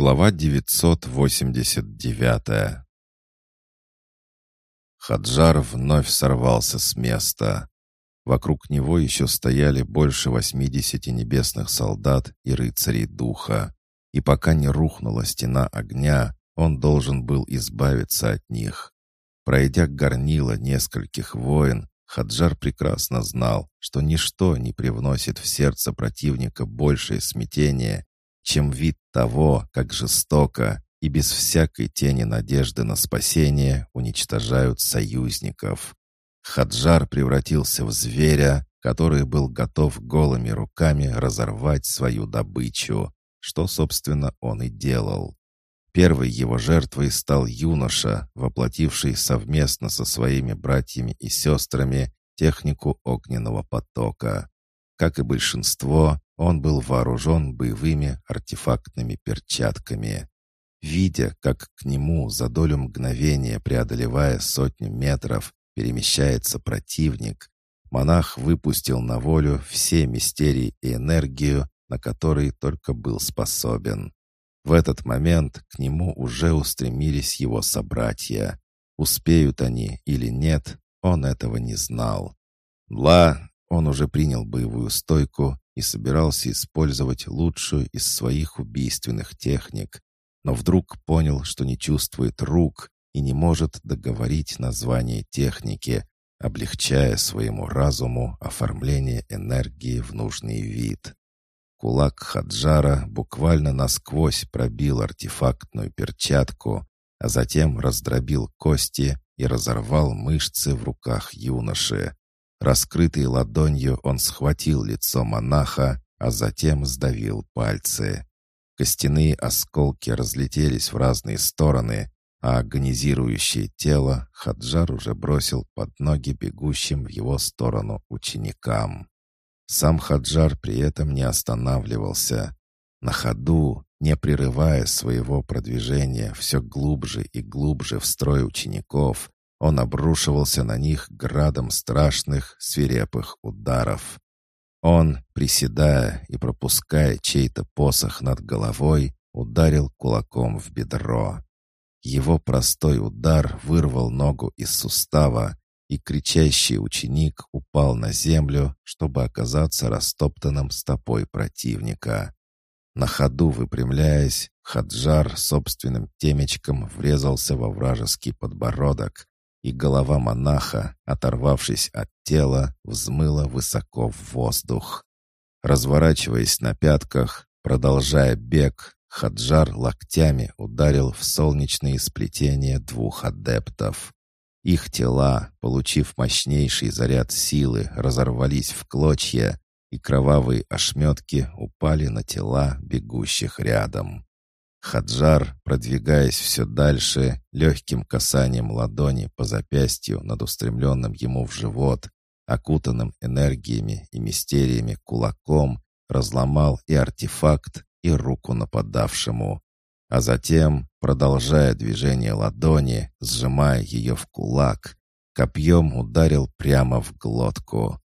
Глава 989 Хаджар вновь сорвался с места. Вокруг него еще стояли больше восьмидесяти небесных солдат и рыцарей духа. И пока не рухнула стена огня, он должен был избавиться от них. Пройдя горнило нескольких воин, Хаджар прекрасно знал, что ничто не привносит в сердце противника большее смятение, чем вид того, как жестоко и без всякой тени надежды на спасение уничтожают союзников. Хаджар превратился в зверя, который был готов голыми руками разорвать свою добычу, что, собственно, он и делал. Первой его жертвой стал юноша, воплотивший совместно со своими братьями и сестрами технику огненного потока. Как и большинство, он был вооружен боевыми артефактными перчатками. Видя, как к нему за долю мгновения, преодолевая сотни метров, перемещается противник, монах выпустил на волю все мистерии и энергию, на которые только был способен. В этот момент к нему уже устремились его собратья. Успеют они или нет, он этого не знал. Ла, он уже принял боевую стойку и собирался использовать лучшую из своих убийственных техник, но вдруг понял, что не чувствует рук и не может договорить название техники, облегчая своему разуму оформление энергии в нужный вид. Кулак Хаджара буквально насквозь пробил артефактную перчатку, а затем раздробил кости и разорвал мышцы в руках юноши. Раскрытой ладонью он схватил лицо монаха, а затем сдавил пальцы. Костяные осколки разлетелись в разные стороны, а агонизирующее тело Хаджар уже бросил под ноги бегущим в его сторону ученикам. Сам Хаджар при этом не останавливался. На ходу, не прерывая своего продвижения все глубже и глубже в строй учеников, он обрушивался на них градом страшных, свирепых ударов. Он, приседая и пропуская чей-то посох над головой, ударил кулаком в бедро. Его простой удар вырвал ногу из сустава, и кричащий ученик упал на землю, чтобы оказаться растоптанным стопой противника. На ходу выпрямляясь, Хаджар собственным темечком врезался во вражеский подбородок, и голова монаха, оторвавшись от тела, взмыла высоко в воздух. Разворачиваясь на пятках, продолжая бег, Хаджар локтями ударил в солнечные сплетения двух адептов. Их тела, получив мощнейший заряд силы, разорвались в клочья, и кровавые ошметки упали на тела бегущих рядом. Хаджар, продвигаясь все дальше, легким касанием ладони по запястью над устремленным ему в живот, окутанным энергиями и мистериями кулаком, разломал и артефакт, и руку нападавшему. А затем, продолжая движение ладони, сжимая ее в кулак, копьем ударил прямо в глотку.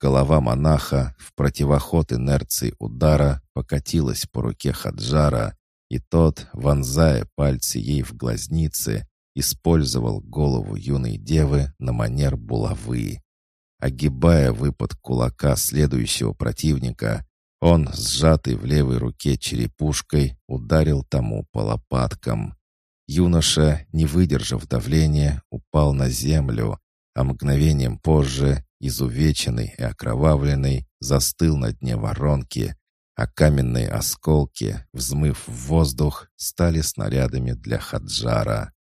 Голова монаха в противоход инерции удара покатилась по руке Хаджара, и тот, вонзая пальцы ей в глазницы, использовал голову юной девы на манер булавы. Огибая выпад кулака следующего противника, он, сжатый в левой руке черепушкой, ударил тому по лопаткам. Юноша, не выдержав давления, упал на землю, а мгновением позже, изувеченный и окровавленный, застыл на дне воронки, а каменные осколки, взмыв в воздух, стали снарядами для Хаджара.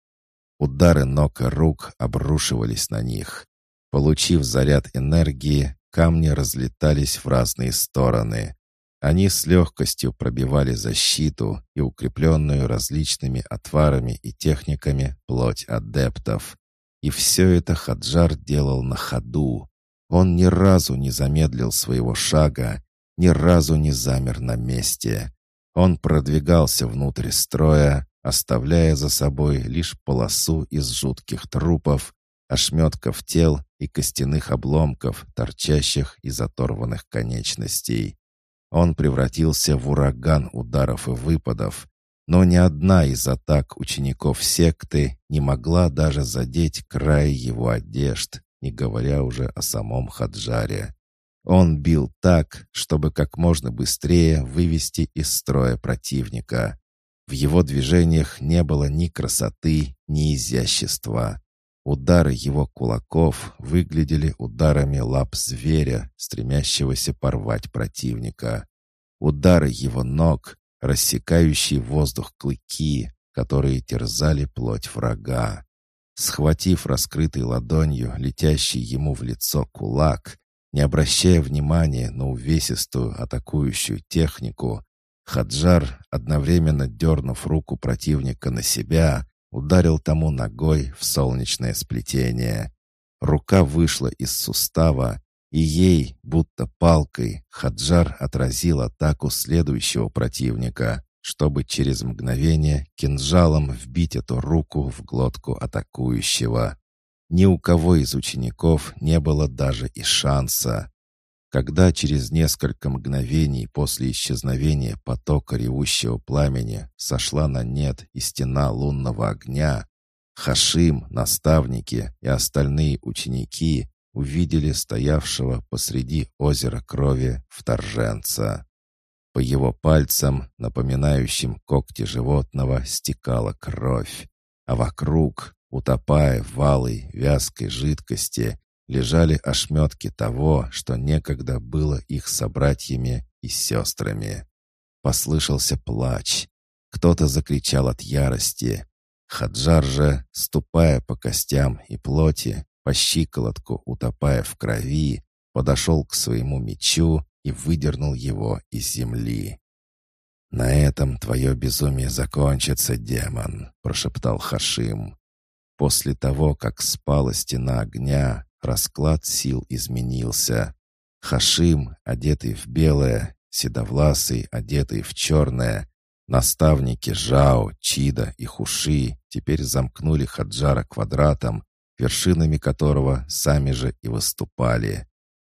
Удары ног и рук обрушивались на них. Получив заряд энергии, камни разлетались в разные стороны. Они с легкостью пробивали защиту и укрепленную различными отварами и техниками плоть адептов. И все это Хаджар делал на ходу. Он ни разу не замедлил своего шага, ни разу не замер на месте. Он продвигался внутрь строя, оставляя за собой лишь полосу из жутких трупов, ошметков тел и костяных обломков, торчащих из оторванных конечностей. Он превратился в ураган ударов и выпадов, Но ни одна из атак учеников секты не могла даже задеть край его одежд, не говоря уже о самом Хаджаре. Он бил так, чтобы как можно быстрее вывести из строя противника. В его движениях не было ни красоты, ни изящества. Удары его кулаков выглядели ударами лап зверя, стремящегося порвать противника. Удары его ног, рассекающие воздух клыки, которые терзали плоть врага. Схватив раскрытой ладонью летящий ему в лицо кулак, не обращая внимания на увесистую атакующую технику, Хаджар, одновременно дернув руку противника на себя, ударил тому ногой в солнечное сплетение. Рука вышла из сустава, и ей, будто палкой, Хаджар отразил атаку следующего противника, чтобы через мгновение кинжалом вбить эту руку в глотку атакующего. Ни у кого из учеников не было даже и шанса. Когда через несколько мгновений после исчезновения потока ревущего пламени сошла на нет и стена лунного огня, Хашим, наставники и остальные ученики увидели стоявшего посреди озера крови вторженца. По его пальцам, напоминающим когти животного, стекала кровь, а вокруг, утопая в валой вязкой жидкости, лежали ошметки того, что некогда было их собратьями и сестрами. Послышался плач. Кто-то закричал от ярости. Хаджар же, ступая по костям и плоти, по щиколотку утопая в крови, подошел к своему мечу и выдернул его из земли. «На этом твое безумие закончится, демон», — прошептал Хашим. После того, как спала стена огня, Расклад сил изменился. Хашим, одетый в белое, седовласый, одетый в черное, наставники Жао, Чида и Хуши теперь замкнули Хаджара квадратом, вершинами которого сами же и выступали.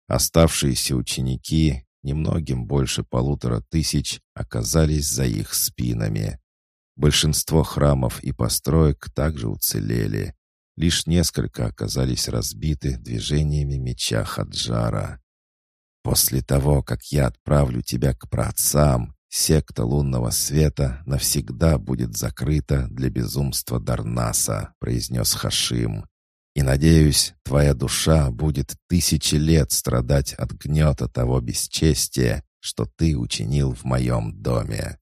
Оставшиеся ученики, немногим больше полутора тысяч, оказались за их спинами. Большинство храмов и построек также уцелели. Лишь несколько оказались разбиты движениями меча Хаджара. «После того, как я отправлю тебя к праотцам, секта лунного света навсегда будет закрыта для безумства Дарнаса», — произнес Хашим. «И, надеюсь, твоя душа будет тысячи лет страдать от гнета того бесчестия, что ты учинил в моем доме».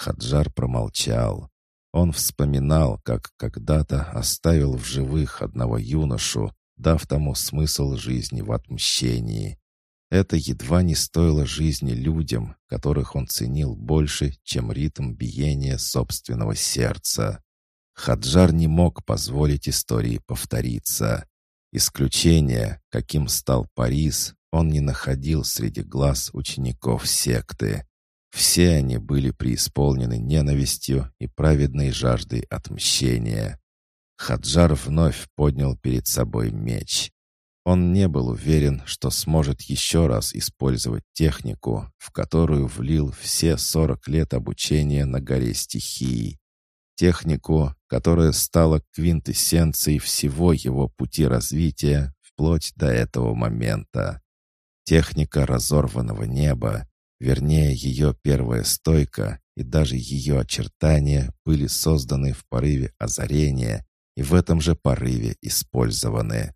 Хаджар промолчал. Он вспоминал, как когда-то оставил в живых одного юношу, дав тому смысл жизни в отмщении. Это едва не стоило жизни людям, которых он ценил больше, чем ритм биения собственного сердца. Хаджар не мог позволить истории повториться. Исключение, каким стал Парис, он не находил среди глаз учеников секты. Все они были преисполнены ненавистью и праведной жаждой отмщения. Хаджар вновь поднял перед собой меч. Он не был уверен, что сможет еще раз использовать технику, в которую влил все сорок лет обучения на горе стихии. Технику, которая стала квинтэссенцией всего его пути развития вплоть до этого момента. Техника разорванного неба, Вернее, ее первая стойка и даже ее очертания были созданы в порыве озарения и в этом же порыве использованы.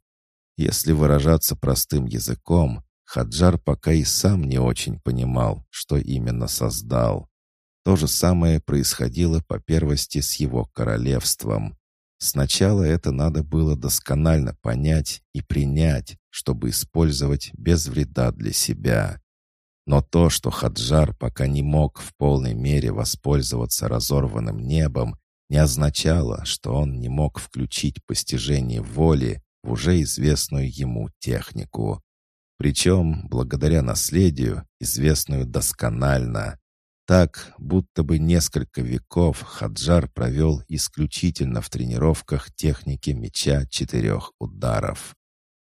Если выражаться простым языком, Хаджар пока и сам не очень понимал, что именно создал. То же самое происходило по первости с его королевством. Сначала это надо было досконально понять и принять, чтобы использовать без вреда для себя. Но то, что Хаджар пока не мог в полной мере воспользоваться разорванным небом, не означало, что он не мог включить постижение воли в уже известную ему технику. Причем, благодаря наследию, известную досконально. Так, будто бы несколько веков Хаджар провел исключительно в тренировках техники меча четырех ударов.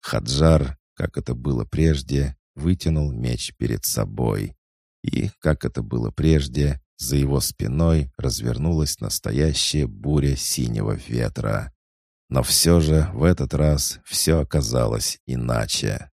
Хаджар, как это было прежде, вытянул меч перед собой и, как это было прежде, за его спиной развернулась настоящая буря синего ветра. Но все же в этот раз все оказалось иначе.